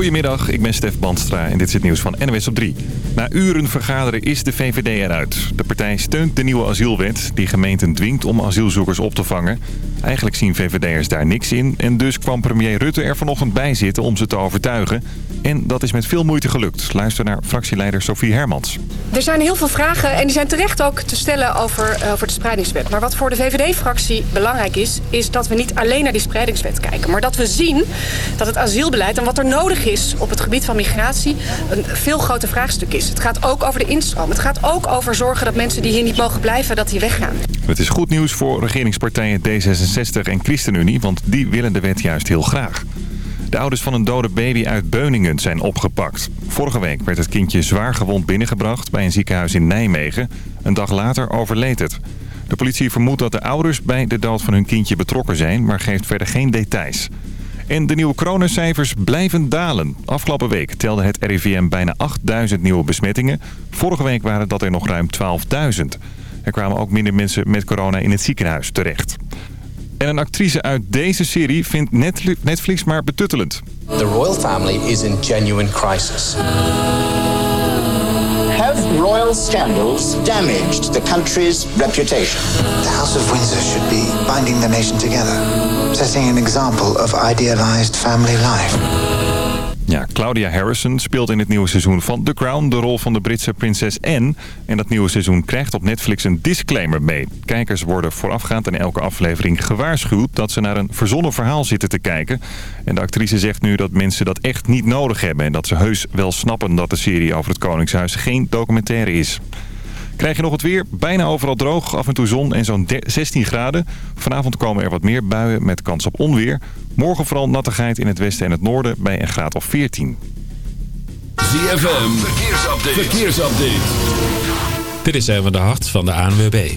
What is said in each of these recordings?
Goedemiddag, ik ben Stef Bandstra en dit is het nieuws van NWS op 3. Na uren vergaderen is de VVD eruit. De partij steunt de nieuwe asielwet die gemeenten dwingt om asielzoekers op te vangen. Eigenlijk zien VVD'ers daar niks in en dus kwam premier Rutte er vanochtend bij zitten om ze te overtuigen. En dat is met veel moeite gelukt. Luister naar fractieleider Sophie Hermans. Er zijn heel veel vragen en die zijn terecht ook te stellen over, uh, over de spreidingswet. Maar wat voor de VVD-fractie belangrijk is, is dat we niet alleen naar die spreidingswet kijken. Maar dat we zien dat het asielbeleid en wat er nodig is op het gebied van migratie een veel groter vraagstuk is. Het gaat ook over de instroom. Het gaat ook over zorgen dat mensen die hier niet mogen blijven, dat die weggaan. Het is goed nieuws voor regeringspartijen D66 en ChristenUnie, want die willen de wet juist heel graag. De ouders van een dode baby uit Beuningen zijn opgepakt. Vorige week werd het kindje zwaar gewond binnengebracht bij een ziekenhuis in Nijmegen. Een dag later overleed het. De politie vermoedt dat de ouders bij de dood van hun kindje betrokken zijn, maar geeft verder geen details. En de nieuwe coronacijfers blijven dalen. Afgelopen week telde het RIVM bijna 8000 nieuwe besmettingen. Vorige week waren dat er nog ruim 12.000. Er kwamen ook minder mensen met corona in het ziekenhuis terecht. En een actrice uit deze serie vindt Netflix maar betuttelend. The royal family is in genuine crisis. Have royal scandals damaged the country's reputation? The House of Windsor should be binding the nation together, setting an example of idealized family life. Ja, Claudia Harrison speelt in het nieuwe seizoen van The Crown de rol van de Britse prinses Anne. En dat nieuwe seizoen krijgt op Netflix een disclaimer mee. Kijkers worden voorafgaand aan elke aflevering gewaarschuwd dat ze naar een verzonnen verhaal zitten te kijken. En de actrice zegt nu dat mensen dat echt niet nodig hebben. En dat ze heus wel snappen dat de serie over het Koningshuis geen documentaire is. Krijg je nog het weer? Bijna overal droog, af en toe zon en zo'n 16 graden. Vanavond komen er wat meer buien met kans op onweer. Morgen vooral nattigheid in het westen en het noorden bij een graad of 14. ZFM, verkeersupdate. verkeersupdate. Dit is even de hart van de ANWB.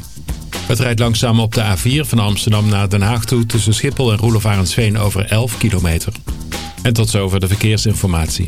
Het rijdt langzaam op de A4 van Amsterdam naar Den Haag toe... tussen Schiphol en Roelof over 11 kilometer. En tot zover de verkeersinformatie.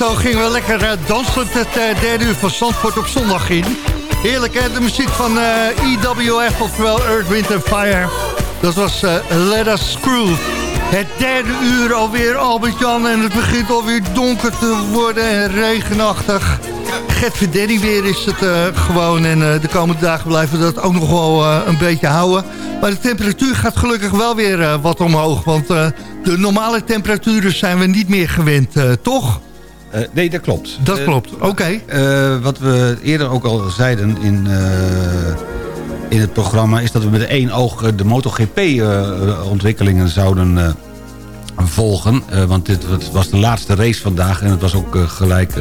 Zo gingen we lekker uh, dansend het uh, derde uur van Zandvoort op zondag in. Heerlijk hè, de muziek van uh, eh, EWF, oftewel Earth, Wind Fire. Dat was Let Us Screw. Het derde uur alweer, Albert-Jan, en het begint alweer donker te worden en regenachtig. Gert Verderi weer is het gewoon en de komende dagen blijven we dat ook nog wel een beetje houden. Maar de temperatuur gaat gelukkig wel weer wat omhoog, want de normale temperaturen zijn we niet meer gewend, toch? Uh, nee, dat klopt. Dat uh, klopt, oké. Okay. Uh, wat we eerder ook al zeiden in, in het programma... is dat we met één oog de MotoGP-ontwikkelingen zouden volgen. want dit was de laatste race vandaag. En het was ook gelijk...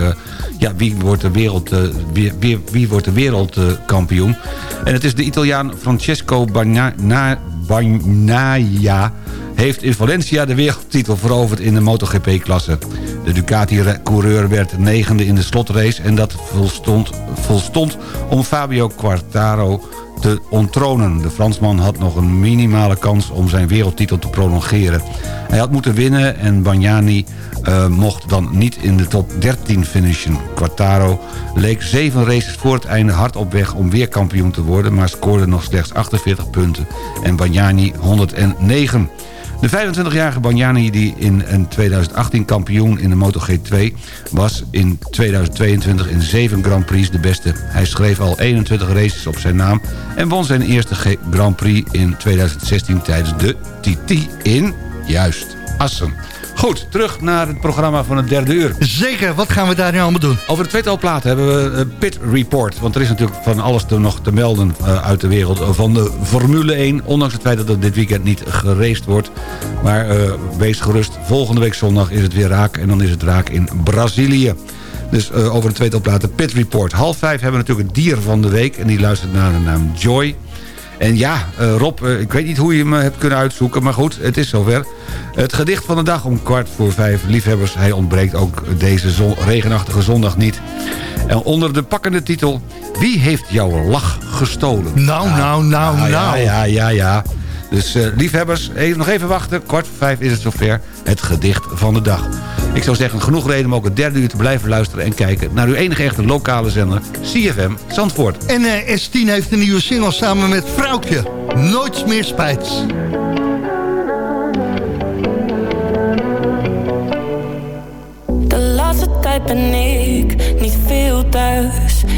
ja, wie wordt de, wereld, wie, wie, wie, wordt de wereldkampioen? en het is de Italiaan Francesco Bagnaia... Bagnaia heeft in Valencia de wereldtitel veroverd in de MotoGP-klasse. De Ducati-coureur werd negende in de slotrace... en dat volstond, volstond om Fabio Quartaro te onttronen. De Fransman had nog een minimale kans om zijn wereldtitel te prolongeren. Hij had moeten winnen en Bagnani uh, mocht dan niet in de top 13 finishen. Quartaro leek zeven races voor het einde hard op weg om weer kampioen te worden... maar scoorde nog slechts 48 punten en Bagnani 109. De 25-jarige Bagnani die in 2018 kampioen in de MotoGP2 was in 2022 in 7 Grand Prix de beste. Hij schreef al 21 races op zijn naam en won zijn eerste Grand Prix in 2016 tijdens de TT in, juist, Assen. Goed, terug naar het programma van het derde uur. Zeker, wat gaan we daar nu allemaal doen? Over de tweetal platen hebben we een Pit Report. Want er is natuurlijk van alles te, nog te melden uh, uit de wereld van de Formule 1. Ondanks het feit dat er dit weekend niet geraced wordt. Maar uh, wees gerust, volgende week zondag is het weer raak. En dan is het raak in Brazilië. Dus uh, over de tweetal platen Pit Report. Half vijf hebben we natuurlijk het dier van de week. En die luistert naar de naam Joy. En ja, uh, Rob, uh, ik weet niet hoe je hem hebt kunnen uitzoeken... maar goed, het is zover. Het gedicht van de dag om kwart voor vijf. Liefhebbers, hij ontbreekt ook deze zon, regenachtige zondag niet. En onder de pakkende titel... Wie heeft jouw lach gestolen? Nou, nou, nou, nou. Ja, ja, ja, ja. Dus uh, liefhebbers, even, nog even wachten. Kwart voor vijf is het zover. Het gedicht van de dag. Ik zou zeggen, genoeg reden om ook het derde uur te blijven luisteren... en kijken naar uw enige echte lokale zender, CFM Zandvoort. En uh, S10 heeft een nieuwe single samen met Vrouwtje. Nooit meer spijt. De laatste tijd ben ik niet veel thuis.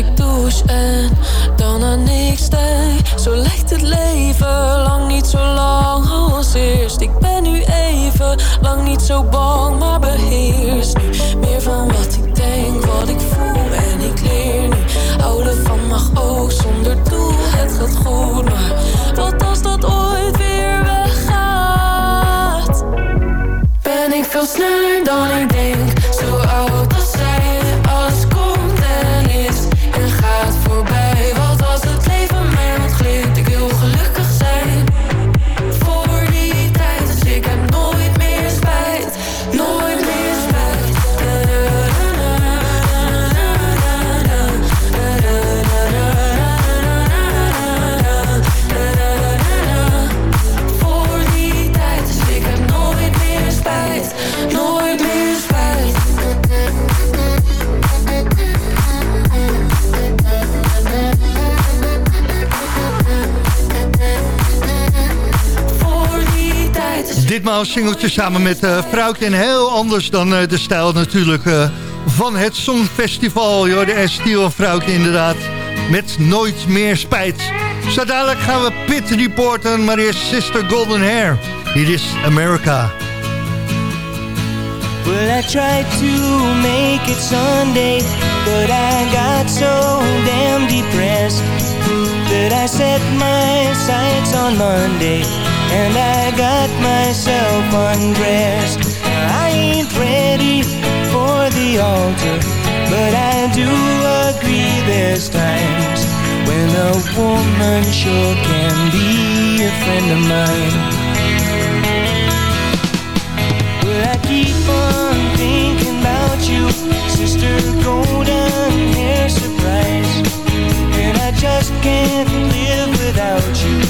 ik douche en dan aan niks denk. Zo lijkt het leven lang niet zo lang als eerst. Ik ben nu even lang niet zo bang, Ditmaal singeltje samen met uh. En heel anders dan eh, de stijl natuurlijk eh, van het Songfestival. Joh, de Estiel Vrouwtje inderdaad. Met Nooit Meer Spijt. Zo dadelijk gaan we Pit reporten. Maar eerst Sister Golden Hair. Hier is America. Well, I tried to make it Sunday, but I got so damn depressed that I set my sights on Monday and I got myself undressed. I ain't ready for the altar, but I do agree there's times when a woman sure can be a friend of mine. Well, I keep on thinking about you, sister golden hair surprise. And I just can't live without you.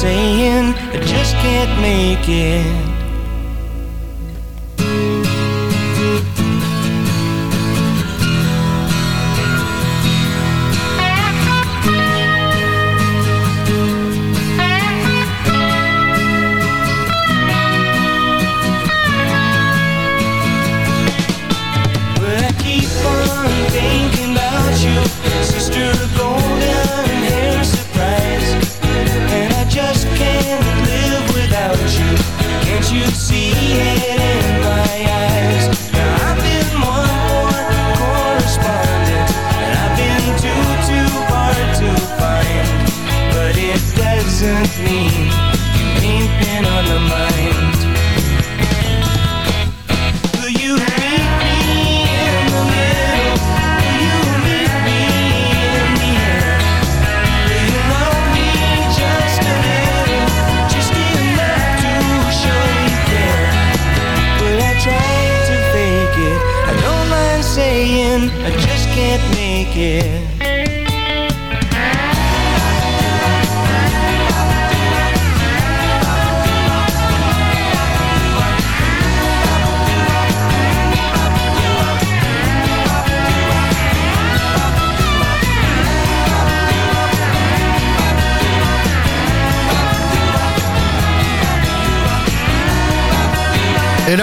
Saying I just can't make it.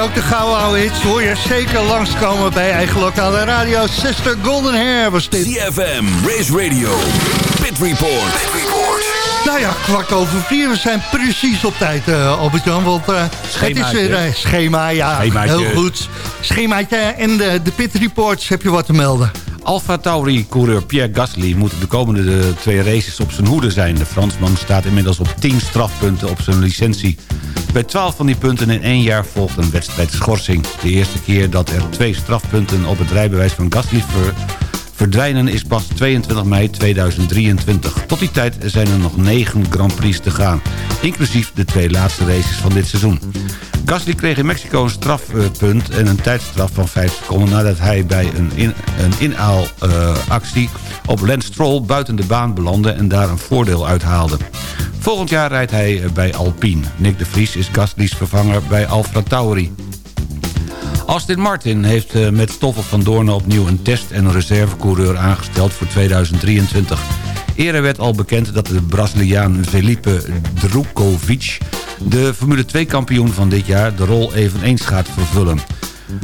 Ook de gouden oude hits hoor je zeker langskomen bij eigen lokale radio. Sister Golden Hair was dit. CFM, Race Radio, Pit Report. Nou ja, kwart over vier. We zijn precies op tijd, uh, Albert-Jan. Want uh, het is weer uh, schema, ja. Schemaatje. Heel goed. Schemaatje en de, de pit reports heb je wat te melden. Alfa Tauri-coureur Pierre Gasly moet de komende de twee races op zijn hoede zijn. De Fransman staat inmiddels op 10 strafpunten op zijn licentie. Bij 12 van die punten in één jaar volgt een wedstrijdschorsing. De eerste keer dat er twee strafpunten op het rijbewijs van Gasly verdwijnen is pas 22 mei 2023. Tot die tijd zijn er nog 9 Grand Prix te gaan. Inclusief de twee laatste races van dit seizoen. Gasly kreeg in Mexico een strafpunt en een tijdstraf van 5 seconden... nadat hij bij een, in, een inhaalactie op Lance Stroll buiten de baan belandde... en daar een voordeel uithaalde. Volgend jaar rijdt hij bij Alpine. Nick de Vries is Gasly's vervanger bij Alfa Tauri. Austin Martin heeft eh, met Stoffel van Doorn opnieuw een test- en reservecoureur aangesteld voor 2023. Eerder werd al bekend dat de Braziliaan Felipe Drukovic... de Formule 2-kampioen van dit jaar de rol eveneens gaat vervullen.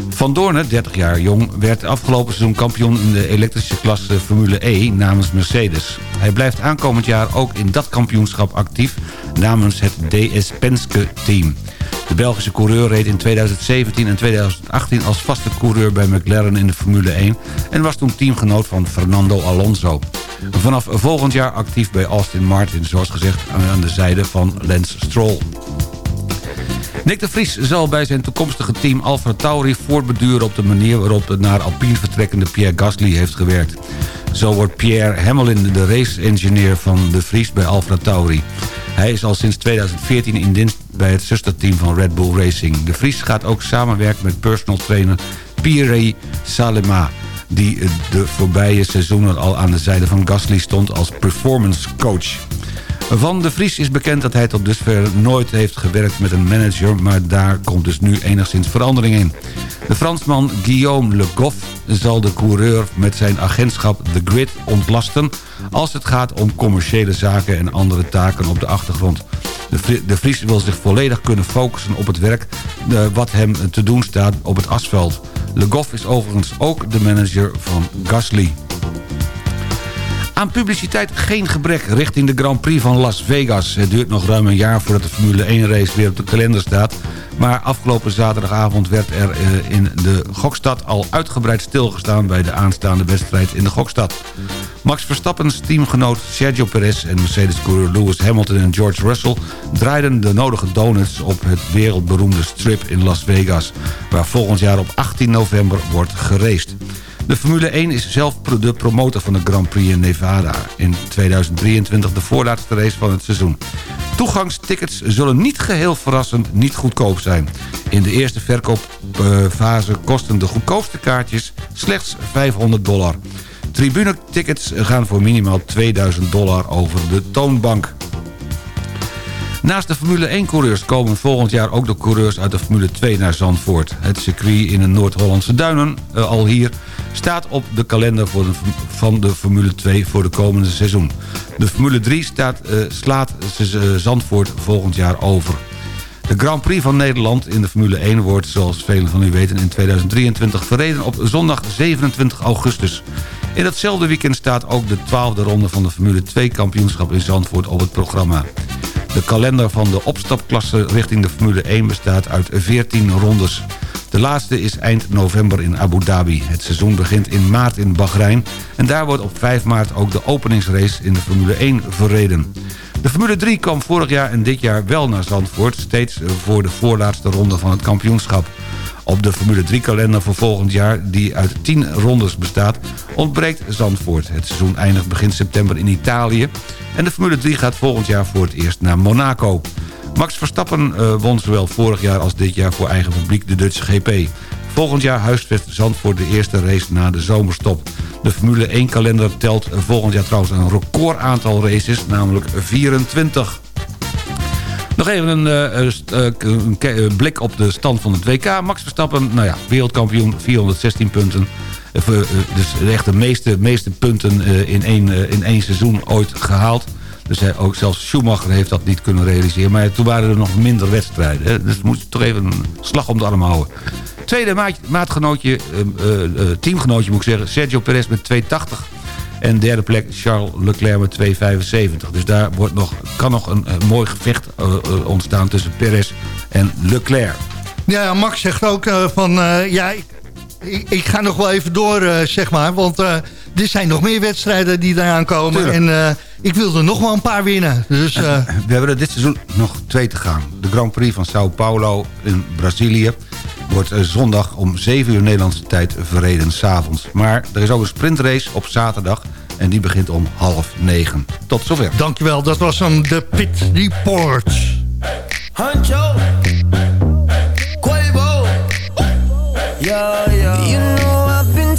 Van Doorne, 30 jaar jong, werd afgelopen seizoen kampioen in de elektrische klasse Formule E namens Mercedes. Hij blijft aankomend jaar ook in dat kampioenschap actief namens het DS Penske team. De Belgische coureur reed in 2017 en 2018 als vaste coureur bij McLaren in de Formule 1... en was toen teamgenoot van Fernando Alonso. Vanaf volgend jaar actief bij Austin Martin, zoals gezegd aan de zijde van Lance Stroll. Nick de Vries zal bij zijn toekomstige team Alfa Tauri voortbeduren op de manier waarop de naar Alpine vertrekkende Pierre Gasly heeft gewerkt. Zo wordt Pierre Hammelin de race-engineer van de Vries bij Alfa Tauri. Hij is al sinds 2014 in dienst bij het zusterteam van Red Bull Racing. De Vries gaat ook samenwerken met personal trainer Pierre Salema die de voorbije seizoenen al aan de zijde van Gasly stond als performance coach. Van de Vries is bekend dat hij tot dusver nooit heeft gewerkt met een manager... maar daar komt dus nu enigszins verandering in. De Fransman Guillaume Le Goff zal de coureur met zijn agentschap The Grid ontlasten... als het gaat om commerciële zaken en andere taken op de achtergrond. De Vries wil zich volledig kunnen focussen op het werk... Eh, wat hem te doen staat op het asfalt. Le Goff is overigens ook de manager van Gasly. Aan publiciteit geen gebrek richting de Grand Prix van Las Vegas. Het duurt nog ruim een jaar voordat de Formule 1 race weer op de kalender staat. Maar afgelopen zaterdagavond werd er eh, in de Gokstad al uitgebreid stilgestaan... bij de aanstaande wedstrijd in de Gokstad. Max Verstappen's teamgenoot Sergio Perez en Mercedes-coureur Lewis Hamilton en George Russell... draaiden de nodige donuts op het wereldberoemde strip in Las Vegas... waar volgend jaar op 18 november wordt geraced. De Formule 1 is zelf de promotor van de Grand Prix in Nevada. In 2023 de voorlaatste race van het seizoen. Toegangstickets zullen niet geheel verrassend niet goedkoop zijn. In de eerste verkoopfase kosten de goedkoopste kaartjes slechts 500 dollar. Tribune-tickets gaan voor minimaal 2000 dollar over de toonbank. Naast de Formule 1-coureurs komen volgend jaar ook de coureurs uit de Formule 2 naar Zandvoort. Het circuit in de Noord-Hollandse Duinen, uh, al hier, staat op de kalender voor van de Formule 2 voor de komende seizoen. De Formule 3 staat, uh, slaat uh, Zandvoort volgend jaar over. De Grand Prix van Nederland in de Formule 1 wordt, zoals velen van u weten, in 2023 verreden op zondag 27 augustus. In datzelfde weekend staat ook de 12e ronde van de Formule 2 kampioenschap in Zandvoort op het programma. De kalender van de opstapklasse richting de Formule 1 bestaat uit 14 rondes. De laatste is eind november in Abu Dhabi. Het seizoen begint in maart in Bahrein... en daar wordt op 5 maart ook de openingsrace in de Formule 1 verreden. De Formule 3 kwam vorig jaar en dit jaar wel naar Zandvoort... steeds voor de voorlaatste ronde van het kampioenschap. Op de Formule 3-kalender voor volgend jaar, die uit 10 rondes bestaat... ontbreekt Zandvoort. Het seizoen eindigt begin september in Italië... en de Formule 3 gaat volgend jaar voor het eerst naar Monaco. Max Verstappen uh, won zowel vorig jaar als dit jaar voor eigen publiek de Dutch GP. Volgend jaar huisvest Zandvoort de eerste race na de zomerstop. De Formule 1-kalender telt volgend jaar trouwens een record aantal races, namelijk 24. Nog even een, uh, een, een, blik op de stand van het WK. Max Verstappen, nou ja, wereldkampioen, 416 punten. dus echt de meeste, meeste punten in één, in één seizoen ooit gehaald. Dus hij, ook zelfs Schumacher heeft dat niet kunnen realiseren. Maar toen waren er nog minder wedstrijden. Dus moet je toch even een slag om de arm houden. Tweede maat, maatgenootje, teamgenootje moet ik zeggen... Sergio Perez met 280. En derde plek Charles Leclerc met 275. Dus daar wordt nog, kan nog een, een mooi gevecht uh, ontstaan tussen Perez en Leclerc. Ja, Max zegt ook van... ja, ik, ik, ga nog wel even door, zeg maar. Want er zijn nog meer wedstrijden die eraan komen. Tuurlijk. En ik wilde nog wel een paar winnen. Dus. We hebben er dit seizoen nog twee te gaan. De Grand Prix van Sao Paulo in Brazilië wordt eh, zondag om 7 uur Nederlandse tijd verreden s'avonds. Maar er is ook een sprintrace op zaterdag en die begint om half negen. Tot zover. Dankjewel, dat was dan de Pit Report.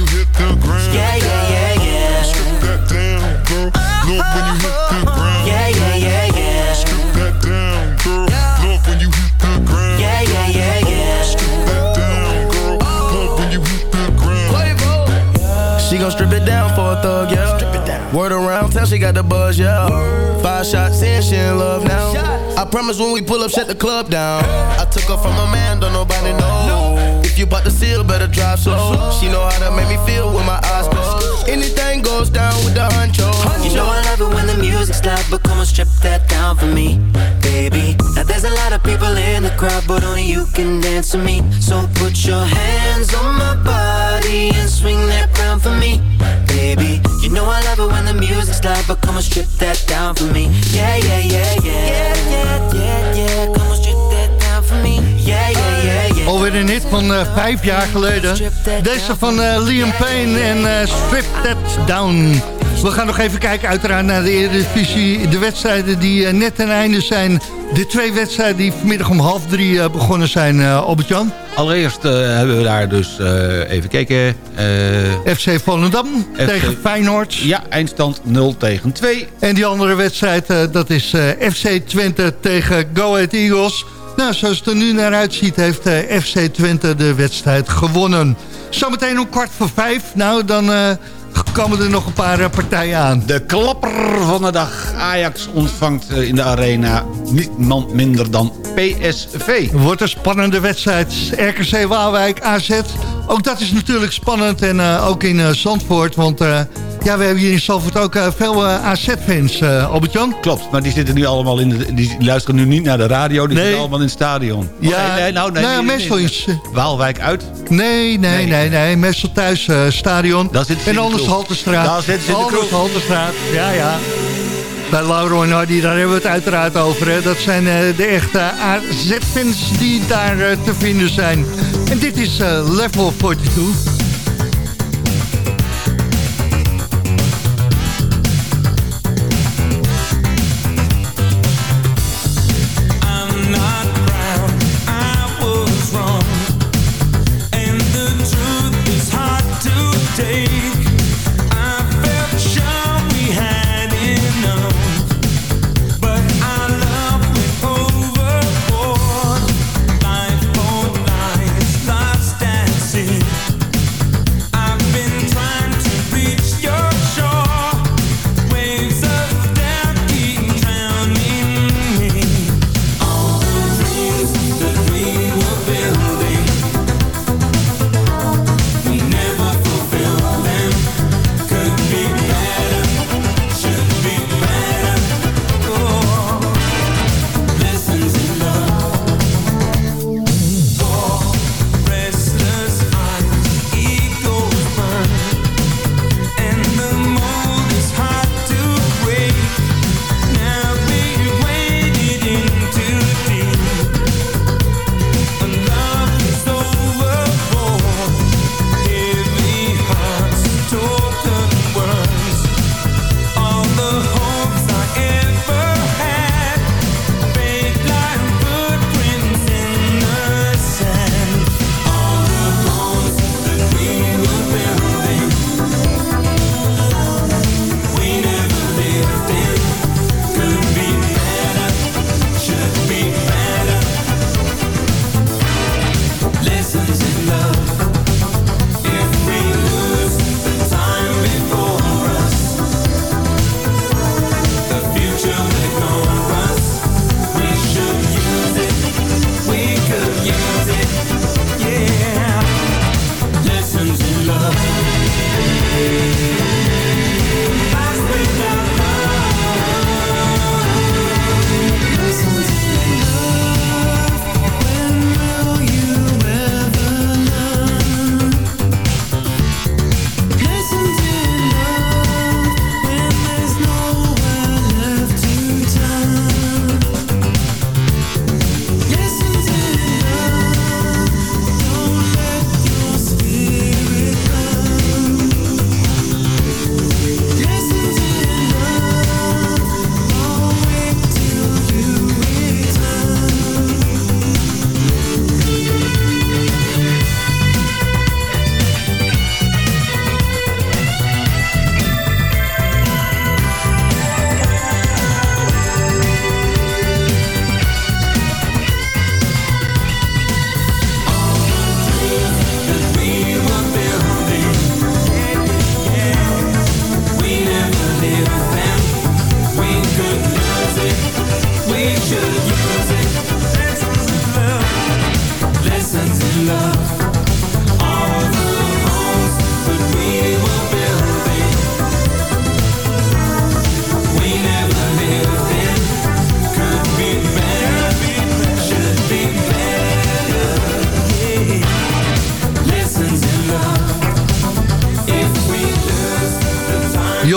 Love when you hit the ground. Yeah, yeah, yeah, yeah. Strip that down, girl. Love when you hit the ground. Yeah, yeah, yeah, yeah. Strip that down, girl. Love when you hit the ground. Yeah, yeah, yeah, yeah. Strip that down, girl. Love when you hit the ground. She gon' strip it down for a thug, yeah. Strip it down. Word around town, she got the buzz, yeah. Five shots in, she in love now. I promise when we pull up, shut the club down. I took her from a man, don't nobody know. You bought the seal, better drive slow. She know how to make me feel with my eyes closed. Anything goes down with the honcho. You know I love it when the music's loud, but come on, strip that down for me, baby. Now there's a lot of people in the crowd, but only you can dance to me. So put your hands on my body and swing that round for me, baby. You know I love it when the music's loud, but come on, strip that down for me. Yeah, yeah, yeah, yeah. Yeah, yeah, yeah, yeah. Come on, strip that down for me. Yeah, yeah. Alweer een hit van eh, vijf jaar geleden. Deze van eh, Liam Payne en eh, Strip That Down. We gaan nog even kijken uiteraard naar de Eredivisie. De wedstrijden die net ten einde zijn. De twee wedstrijden die vanmiddag om half drie begonnen zijn, Albert-Jan. Allereerst hebben we daar dus even kijken. FC Volendam FC tegen Feyenoord. Ja, eindstand 0 tegen 2. En die andere wedstrijd, dat is FC Twente tegen Go Ahead Eagles. Nou, zoals het er nu naar uitziet, heeft eh, FC Twente de wedstrijd gewonnen. Zometeen om kwart voor vijf. Nou, dan eh, komen er nog een paar eh, partijen aan. De klapper van de dag. Ajax ontvangt in de arena niemand minder dan PSV. Wordt een spannende wedstrijd. RKC Waalwijk, AZ. Ook dat is natuurlijk spannend. En ook in eh, Zandvoort. Want ja, we hebben hier in Zandvoort ook eh, veel eh, AZ-fans, eh Albert-Jan. Klopt, maar die zitten nu allemaal in de, die luisteren nu niet naar de radio, die Nee. zitten allemaal in het stadion. Ja, Oh, nee, nee, nou, nee, nou meestal is... Waalwijk uit. Nee, nee, nee, nee. Meestal thuis stadion. Daar ze en in de anders. Halterstraat. Daar zitten ze in de Anders. Halterstraat, ja, ja. Bij Lauro en Hardy, daar hebben we het uiteraard over. Hè. Dat zijn de echte AZ-fans die daar te vinden zijn. En dit is Level 42.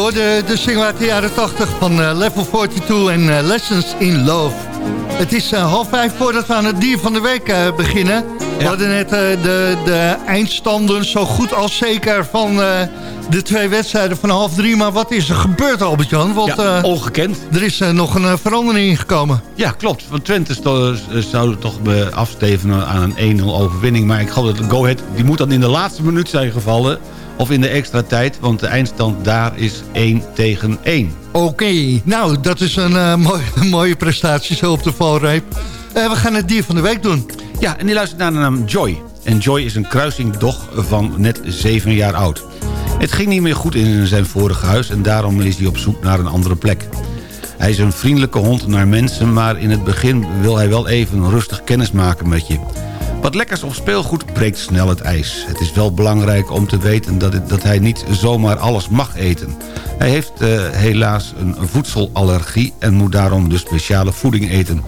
Hoorde de single uit de jaren 80 van eh, Level 42 en eh, Lessons in Love. Het is eh, half vijf voordat we aan het dier van de week beginnen. We hadden net de, de eindstanden zo goed als zeker van de twee wedstrijden van half drie. Maar wat is er gebeurd, Albert-Jan? Want Ja, ongekend. er is nog een verandering gekomen. Ja, klopt. Want Twente zou toch afstevenen aan een 1-0 overwinning. Maar ik geloof dat Go Ahead, die moet dan in de laatste minuut zijn gevallen. Of in de extra tijd, want de eindstand daar is 1 tegen 1. Oké, nou, dat is een, eh, mooie, mooie prestatie zo op de valreep. Eh, we gaan het dier van de week doen. Ja, en die luistert naar de naam Joy. En Joy is een kruisingdog van net 7 jaar oud. Het ging niet meer goed in zijn vorige huis... en daarom is hij op zoek naar een andere plek. Hij is een vriendelijke hond naar mensen... maar in het begin wil hij wel even rustig kennis maken met je. Wat lekkers of speelgoed breekt snel het ijs. Het is wel belangrijk om te weten dat, dat hij niet zomaar alles mag eten. Hij heeft eh, helaas een voedselallergie en moet daarom de speciale voeding eten.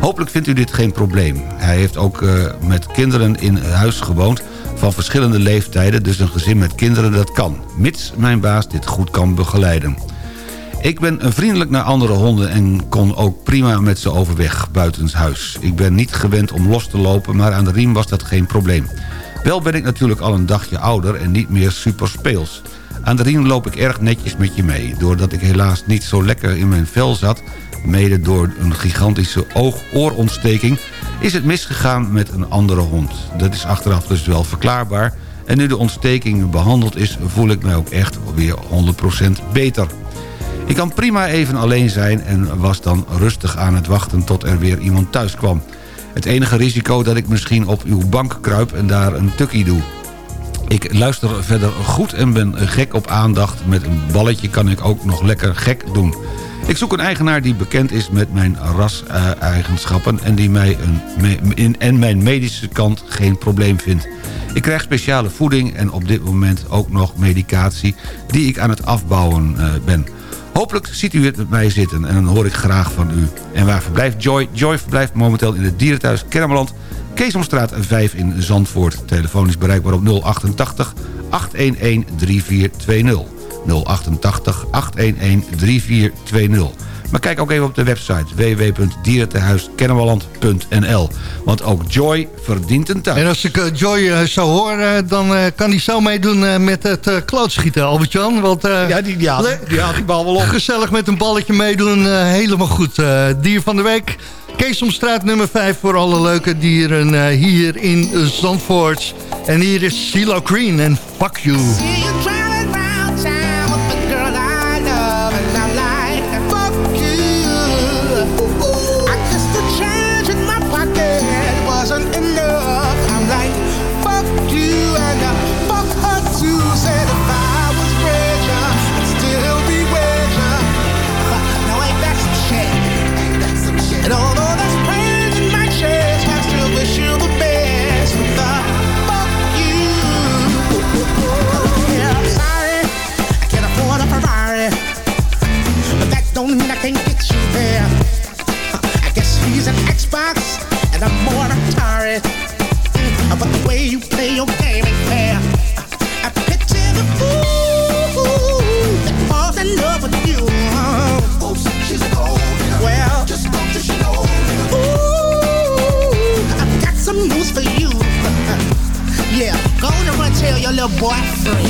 Hopelijk vindt u dit geen probleem. Hij heeft ook eh, met kinderen in huis gewoond van verschillende leeftijden... dus een gezin met kinderen dat kan, mits mijn baas dit goed kan begeleiden. Ik ben vriendelijk naar andere honden en kon ook prima met ze overweg buitenshuis. Ik ben niet gewend om los te lopen, maar aan de riem was dat geen probleem. Wel ben ik natuurlijk al een dagje ouder en niet meer super speels. Aan de riem loop ik erg netjes met je mee. Doordat ik helaas niet zo lekker in mijn vel zat... mede door een gigantische oog-oorontsteking... is het misgegaan met een andere hond. Dat is achteraf dus wel verklaarbaar... en nu de ontsteking behandeld is... voel ik mij ook echt weer 100% beter. Ik kan prima even alleen zijn en was dan rustig aan het wachten tot er weer iemand thuis kwam. Het enige risico dat ik misschien op uw bank kruip en daar een tukkie doe. Ik luister verder goed en ben gek op aandacht. Met een balletje kan ik ook nog lekker gek doen. Ik zoek een eigenaar die bekend is met mijn ras-eigenschappen... en die mij een, in, en mijn medische kant geen probleem vindt. Ik krijg speciale voeding en op dit moment ook nog medicatie... die ik aan het afbouwen eh, ben. Hopelijk ziet u het met mij zitten en dan hoor ik graag van u. En waar verblijft Joy? Joy verblijft momenteel in het dierenthuis Kermeland... Keesomstraat 5 in Zandvoort. Telefoon is bereikbaar op 088 811 3420. 088 811 3420. Maar kijk ook even op de website www.dierentehuiskennemerland.nl. Want ook Joy verdient een thuis. En als ik eh, Joy eh, zo hoor, eh, dan kan hij zo meedoen met het klootschieten, Albert-Jan. Want, eh, Ja, die, die, haalt, le- die bal wel op. Gezellig met een balletje meedoen, helemaal goed. Eh, dier van de week, Keesomstraat nummer 5 voor alle leuke dieren eh, hier in Zandvoort. En hier is CeeLo Green en Fuck You. boyfriend.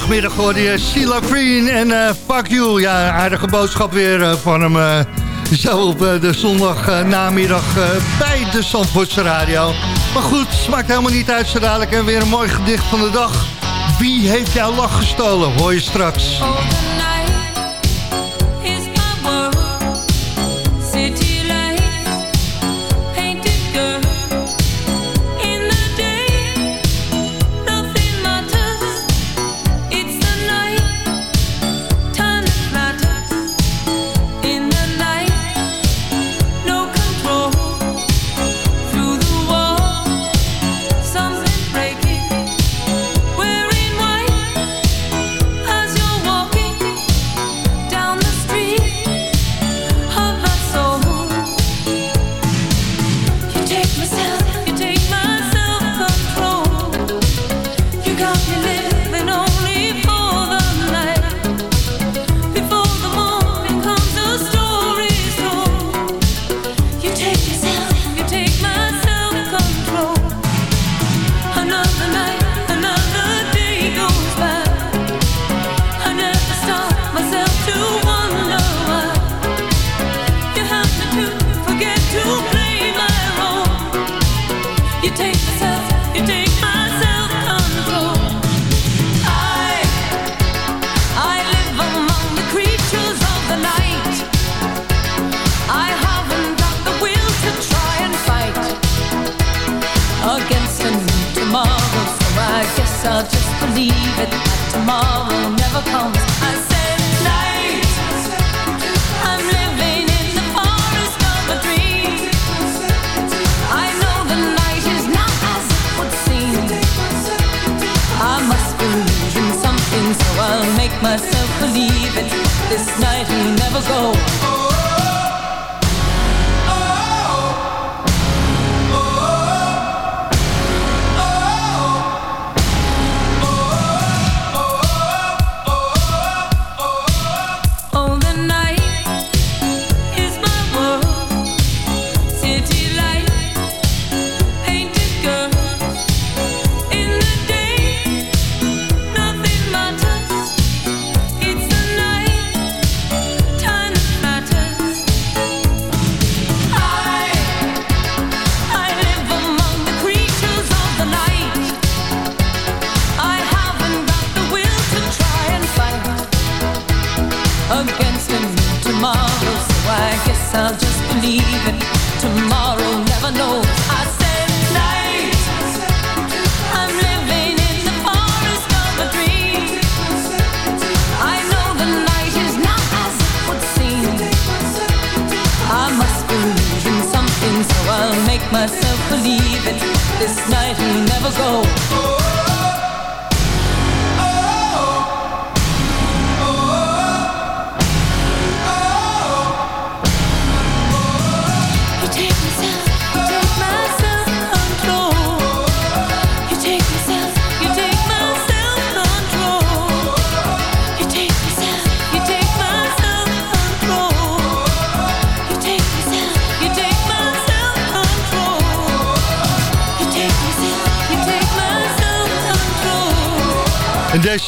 zondagmiddag hoor je Sheila Green en eh, Fuck You. Ja, aardige boodschap weer eh, van hem. Uh, zo op de zondagnamiddag bij de Zandvoortse Radio. Maar goed, smaakt helemaal niet uit zo dadelijk. En weer een mooi gedicht van de dag. Wie heeft jouw lach gestolen? Hoor je straks.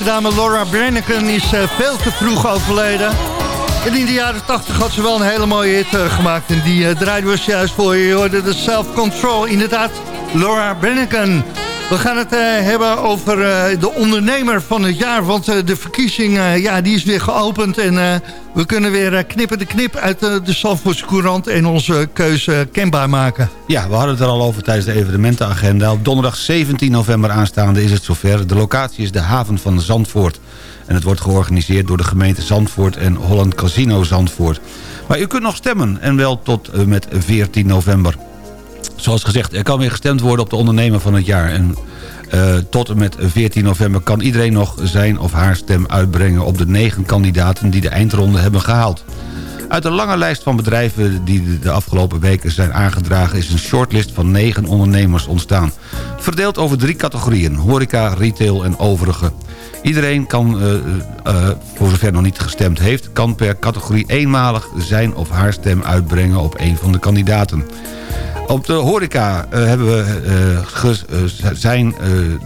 dame Laura Brenneken is eh, veel te vroeg overleden. In de jaren 80 had ze wel een hele mooie hit eh, gemaakt. En die eh, draaide we juist voor je. Je hoorde de Self Control. Inderdaad, Laura Brenneken. We gaan het eh, hebben over eh, de ondernemer van het jaar. Want eh, de verkiezing ja, die is weer geopend. En we kunnen weer knippen de knip uit de Zandvoortse Courant... en onze keuze kenbaar maken. Ja, we hadden het er al over tijdens de evenementenagenda. Op donderdag 17 november aanstaande is het zover. De locatie is de haven van Zandvoort. En het wordt georganiseerd door de gemeente Zandvoort en Holland Casino Zandvoort. Maar u kunt nog stemmen en wel tot met 14 november. Zoals gezegd, er kan weer gestemd worden op de ondernemer van het jaar. En eh, tot en met 14 november kan iedereen nog zijn of haar stem uitbrengen... op de negen kandidaten die de eindronde hebben gehaald. Uit de lange lijst van bedrijven die de- afgelopen weken zijn aangedragen... is een shortlist van negen ondernemers ontstaan. Verdeeld over drie categorieën. Horeca, retail en overige. Iedereen kan, eh, eh, voor zover nog niet gestemd heeft... kan per categorie eenmalig zijn of haar stem uitbrengen op een van de kandidaten. Op de horeca eh, hebben we, eh, eh, zijn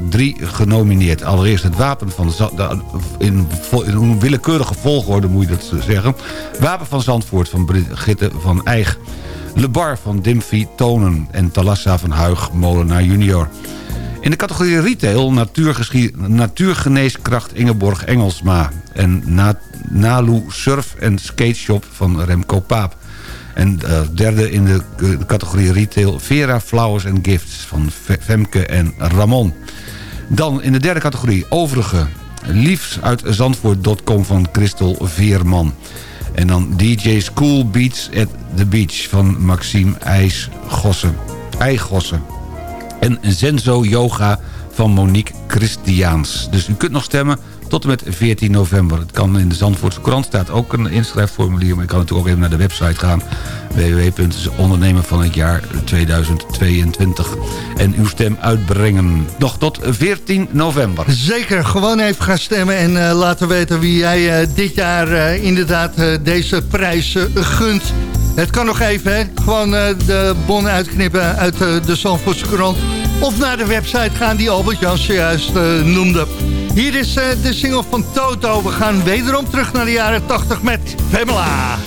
drie genomineerd. Allereerst het wapen van... Za- de- in, een willekeurige volgorde moet je dat zeggen. Wapen van Zandvoort van Brigitte van Eijk. Le Bar van Dimfy Tonen. En Talassa van Huig Molenaar junior. In de categorie retail natuurgeneeskracht Ingeborg Engelsma. En Na Nalu Surf en Skateshop van Remco Paap. En eh, derde in de eh, categorie retail Vera Flowers and Gifts van Fe- Femke en Ramon. Dan in de derde categorie overige liefs uit Zandvoort.com van Christel Veerman. En dan DJ School Beats at the Beach van Maxime IJsgossen. Eigossen. En Zenzo Yoga van Monique Christiaans. Dus u kunt nog stemmen tot en met 14 november. Het kan in de Zandvoortse krant staat ook een inschrijfformulier... maar je kan natuurlijk ook even naar de website gaan... www.ondernemer van het jaar 2022. En uw stem uitbrengen. Nog tot 14 november. Zeker, gewoon even gaan stemmen en eh, laten weten wie jij eh, dit jaar eh, inderdaad deze prijs gunt. Het kan nog even, hè? Gewoon de bon uitknippen uit de Zandvoortse krant. Of naar de website gaan die Albert Jan zojuist eh, noemde. Hier is eh, de single van Toto. We gaan wederom terug naar de jaren 80 met Pamela.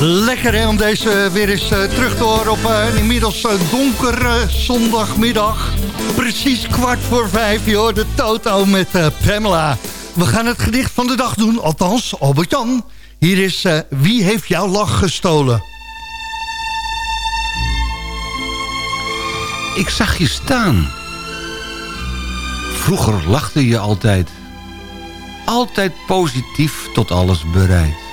Lekker hè, om deze weer eens eh, terug te horen op eh, een inmiddels uh, donkere zondagmiddag. Precies kwart voor vijf, joh, de Toto met eh, Pamela. We gaan het gedicht van de dag doen, althans Albert-Jan. Hier is eh, Wie heeft jouw lach gestolen? Ik zag je staan. Vroeger lachte je altijd. Altijd positief tot alles bereid.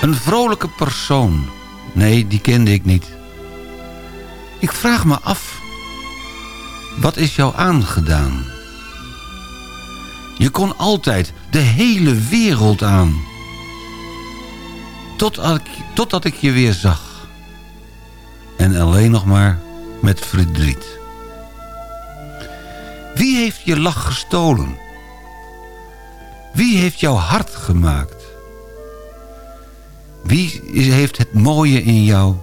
Een vrolijke persoon. Nee, die kende ik niet. Ik vraag me af. Wat is jou aangedaan? Je kon altijd de hele wereld aan. Totdat ik, ik je weer zag. En alleen nog maar met verdriet. Wie heeft je lach gestolen? Wie heeft jouw hart gemaakt? Wie heeft het mooie in jou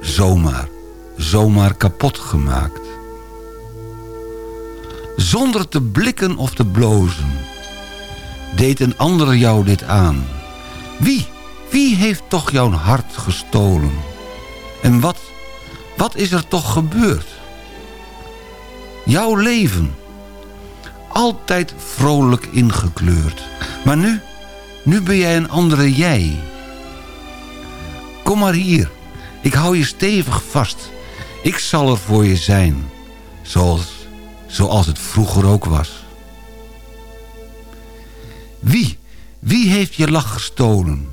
zomaar, zomaar kapot gemaakt? Zonder te blikken of te blozen, deed een ander jou dit aan. Wie, wie heeft toch jouw hart gestolen? En wat, wat is er toch gebeurd? Jouw leven, altijd vrolijk ingekleurd. Maar nu, nu ben jij een andere jij. Kom maar hier, ik hou je stevig vast. Ik zal er voor je zijn, zoals, zoals het vroeger ook was. Wie, wie heeft je lach gestolen?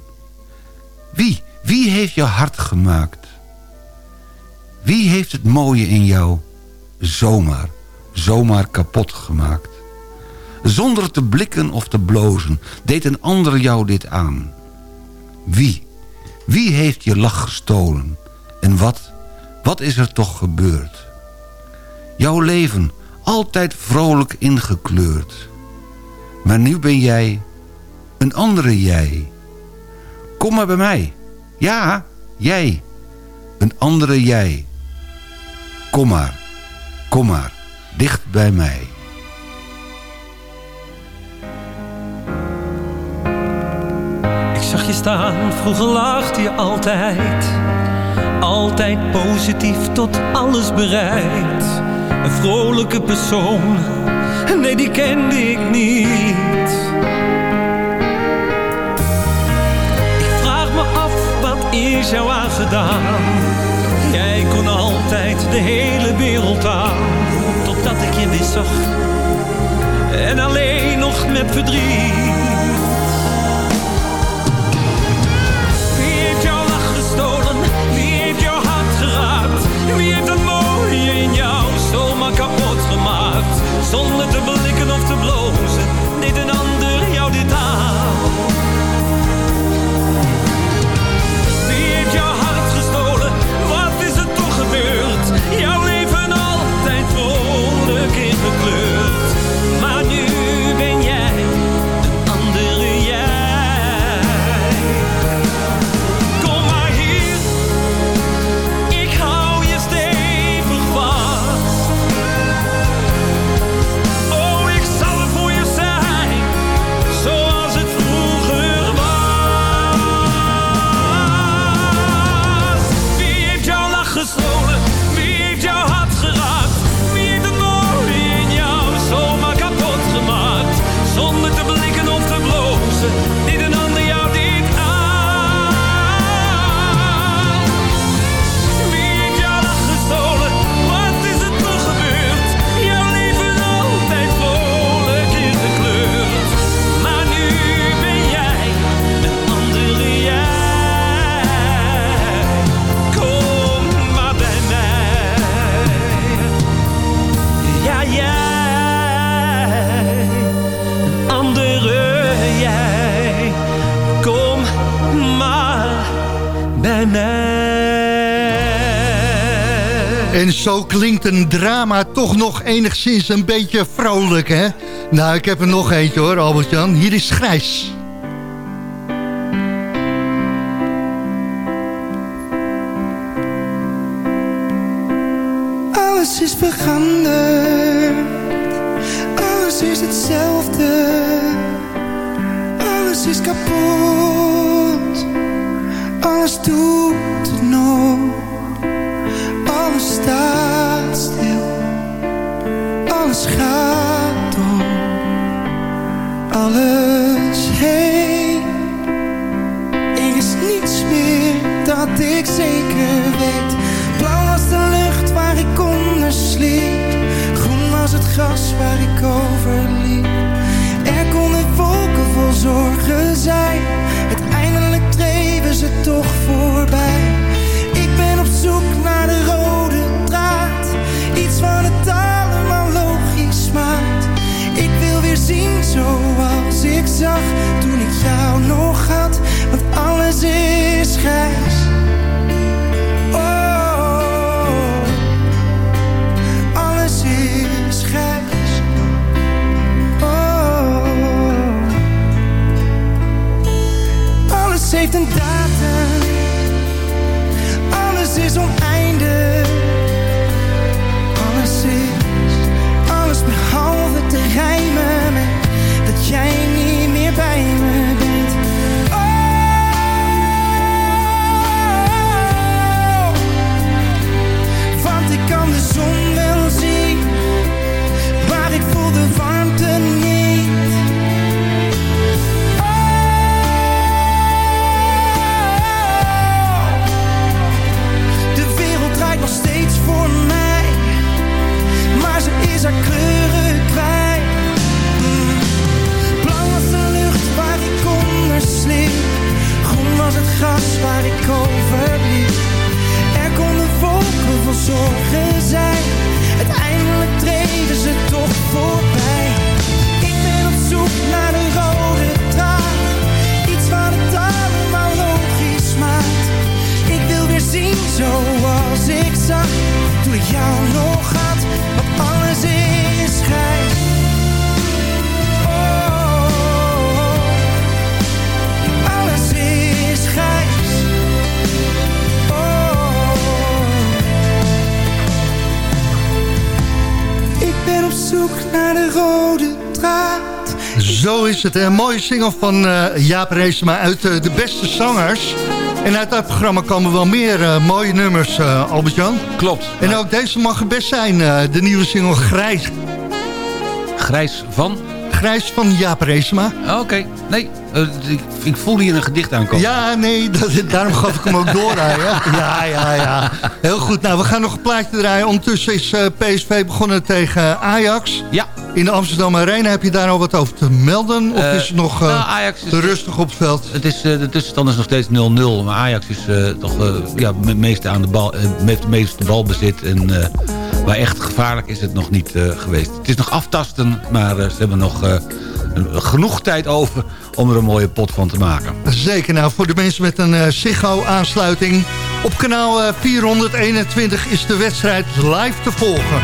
Wie, wie heeft je hart gemaakt? Wie heeft het mooie in jou zomaar, zomaar kapot gemaakt? Zonder te blikken of te blozen, deed een ander jou dit aan. Wie, wie heeft je lach gestolen? En wat, wat is er toch gebeurd? Jouw leven, altijd vrolijk ingekleurd. Maar nu ben jij een andere jij. Kom maar bij mij. Ja, jij. Een andere jij. Kom maar, kom maar, dicht bij mij. Je vroeger lachte je altijd. Altijd positief tot alles bereid. Een vrolijke persoon, nee die kende ik niet. Ik vraag me af, wat is jou aangedaan? Jij kon altijd de hele wereld aan. Totdat ik je weer zag. En alleen nog met verdriet. Gemaakt? Klinkt een drama toch nog enigszins een beetje vrolijk, hè? Nou, ik heb er nog eentje hoor, Albert-Jan. Hier is Grijs. Alles is veranderd. Alles is hetzelfde. Alles is kapot. alles gras waar ik over liep. Er konden wolken vol zorgen Het. Een mooie single van eh, Jaap Reesema uit eh, De Beste Zangers. En uit dat programma komen wel meer eh, mooie nummers, eh, Albert-Jan. Klopt. En ook deze mag er best zijn, eh, de nieuwe single Grijs. Grijs van? Grijs van Jaap Reesema. Ah, Oké, nee, eh, ik, ik voel hier een gedicht aankomen. Ja, nee, dat, daarom gaf ik hem ook door. hè. Ja, ja, ja. Heel goed. Nou, we gaan nog een plaatje draaien. Ondertussen is eh, PSV begonnen tegen Ajax. Ja. In de Amsterdam Arena. Heb je daar al wat over te melden? Of Eh, is het nog nou, Ajax is- rustig op het veld? Het is, de tussenstand is nog steeds 0-0. Maar Ajax is toch ja, het meeste aan de bal, met het meeste balbezit. En waar echt gevaarlijk is het nog niet eh, geweest. Het is nog aftasten, maar eh, ze hebben nog eh, genoeg tijd over om er een mooie pot van te maken. Zeker. Nou, voor de mensen met een eh Ziggo-aansluiting. Op kanaal eh, 421 is de wedstrijd live te volgen.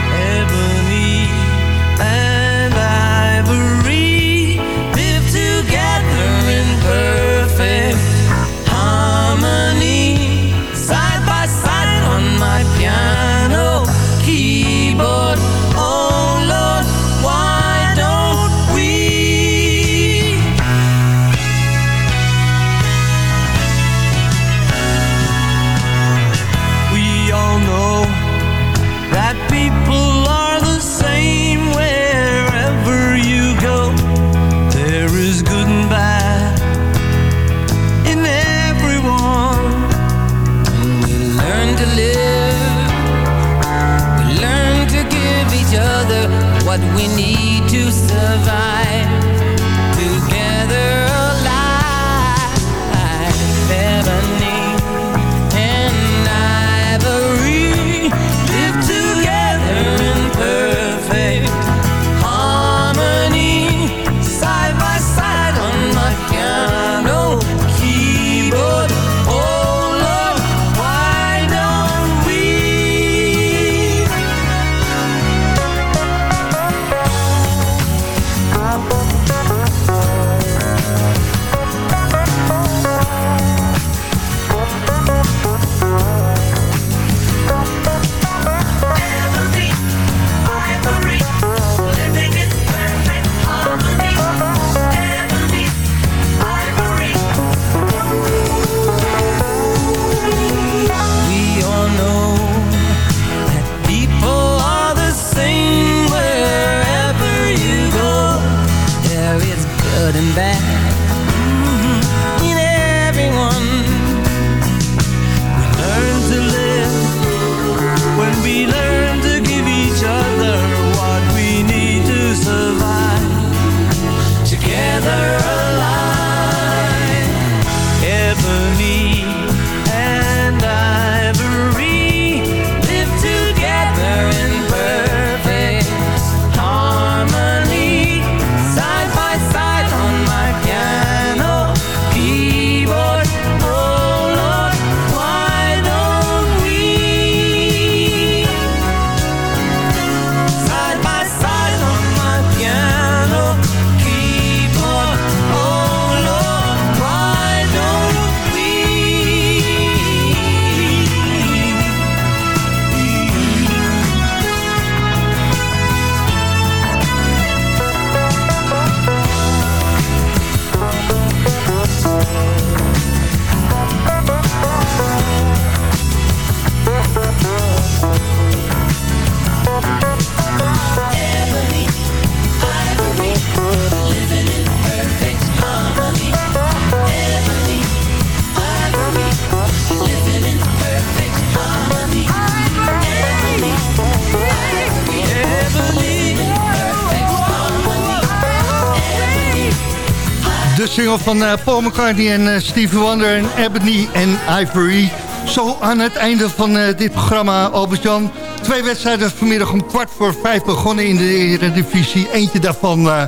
Single van eh, Paul McCartney en eh, Stevie Wonder en Ebony en Ivory. Zo aan het einde van eh, dit programma, Albert-Jan. Twee wedstrijden vanmiddag om kwart voor vijf begonnen in de Eredivisie. Eentje daarvan eh,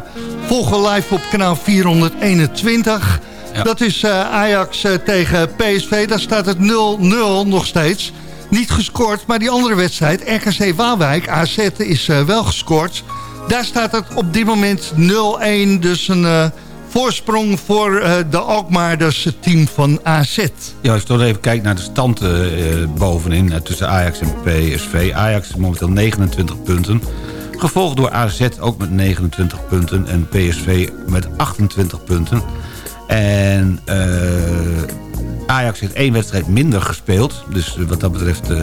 volgen live op kanaal 421. Dat is Ajax tegen PSV. Daar staat het 0-0 nog steeds. Niet gescoord, maar die andere wedstrijd, RKC Waalwijk, AZ, is wel gescoord. Daar staat het op dit moment 0-1. Dus een voorsprong voor eh, de Alkmaarders, team van AZ. Ja, als je toch even kijkt naar de stand eh, eh, bovenin... tussen Ajax en PSV. Ajax is momenteel 29 punten. Gevolgd door AZ ook met 29 punten. En PSV met 28 punten. En eh, Ajax heeft één wedstrijd minder gespeeld. Dus eh, wat dat betreft eh,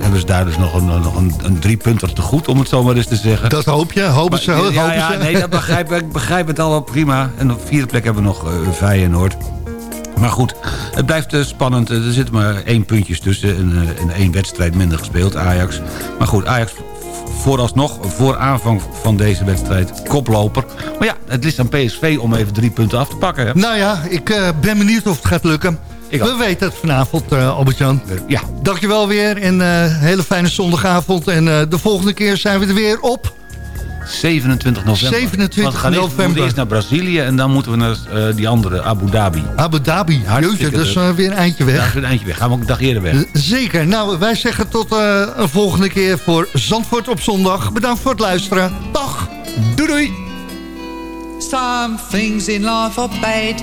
hebben ze daar dus nog een, nog een, een drie punter te goed... om het zo maar eens te zeggen. Dat hoop je, hopen ze, Maar, ja, ja, nee, dat begrijp ik. Begrijp het al wel prima. En op vierde plek hebben we nog uh, Feyenoord. Maar goed, het blijft spannend. Er zit maar één puntjes tussen en, en één wedstrijd minder gespeeld, Ajax. Maar goed, Ajax vooralsnog, voor aanvang van deze wedstrijd, koploper. Maar ja, het ligt aan PSV om even drie punten af te pakken. Hè? Nou ja, ik ben benieuwd of het gaat lukken. We weten het vanavond, eh Albert-Jan. Ja. Dankjewel weer en eh hele fijne zondagavond. En eh, de volgende keer zijn we er weer op 27 november. 27 Want we gaan eerst- we november. moeten eerst naar Brazilië en dan moeten we naar eh, die andere, Abu Dhabi. Abu Dhabi. Hartstikke Jeetje, dat is leuk. eh, weer een eindje weg. Ja, dat is een eindje weg. Gaan we ook een dag eerder weg. Zeker. Nou, wij zeggen tot eh, een volgende keer voor Zandvoort op zondag. Bedankt voor het luisteren. Dag. Doei doei. Some things in life are bad.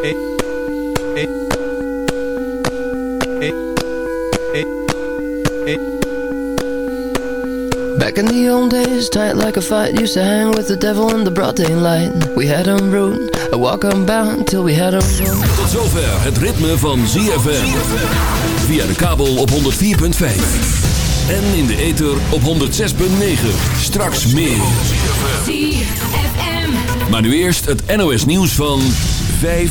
Back in the old days, tight like a fight, used to hang with the devil in the broad daylight. We had him root, a walk on bound till we had him root. Tot zover het ritme van ZFM. Via de kabel op 104.5. En in de ether op 106.9. Straks meer. Maar nu eerst het NOS nieuws van 5